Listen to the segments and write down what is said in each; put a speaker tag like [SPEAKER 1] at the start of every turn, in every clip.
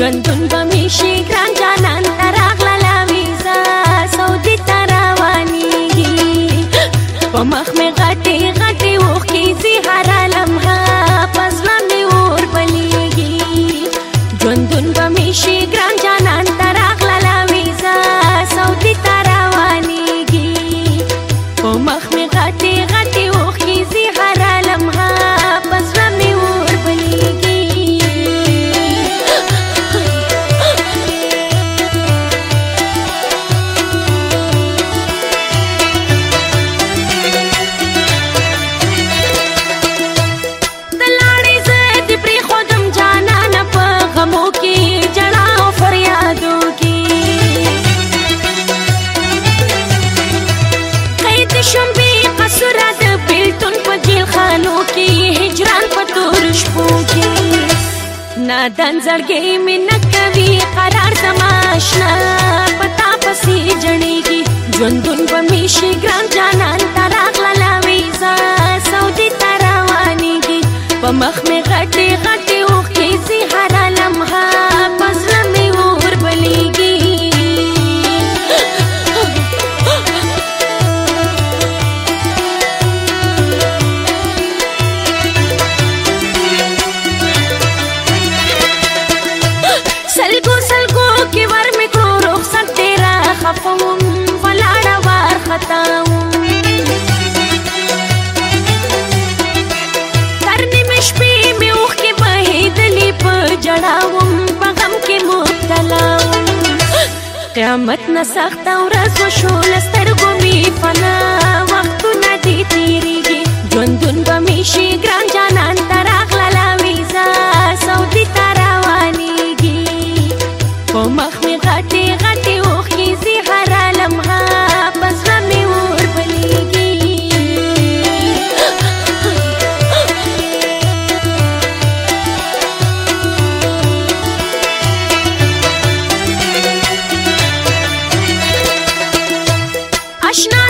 [SPEAKER 1] ژوندون به مې شي ګران جانان ته راغلله ویزه سعودي ته روانېږي په مخ مې غټې غټې اوښکې ځي هره لمحه په زړه مې اور بلېږي ژوندون به مې شي ګران کی جڑا فریادوں کی قید شنبی قصره د بیلتون په جیل خانو کې هجران په تور شپو کې نادان زړګې مې نکوي قرار زما آشنا پتا پسې جړېږي ژوندون په مې شي ګران جانان تراغلا ویزا سعودي تراوانېږي په مخ مې غټې غټې خفوم فلاړه بار خطاوم تر نیمې شپې مې اوښکې بهېدلې په ژړا وم په غم کې مبتلا قیامت نه سخته ورځ وشو له سترګو مې فنا وختونه دي تېرېږي ژوندون به مې شي ګران جانان ته راغلله ویزه سعودي ته روانېږي په مخ مې غټې غټې наш народ.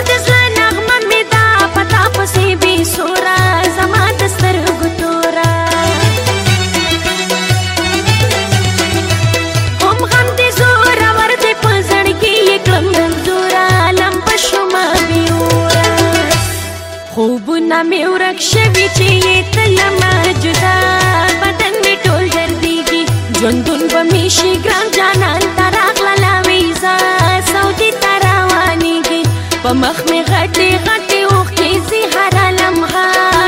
[SPEAKER 1] په مخ می غټي غټي اوخ کې زی هر لمحه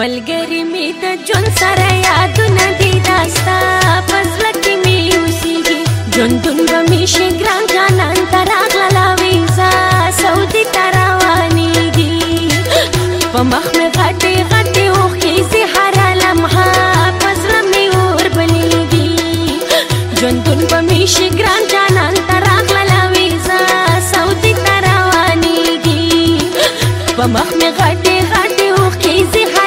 [SPEAKER 1] ملګری می د جون سره یادونه دی داستا پزل کې می اوسېږي جون دومره می شي ګران جانان تر اغلا ویزا سعودي تر روانېږي په مخ مې غټې غټې وخیزي هر لمحه پزل می اور بلېږي جون دومره می شي ګران جانان تر اغلا ویزا سعودي تر روانېږي په مخ مې غټې غټې وخیزي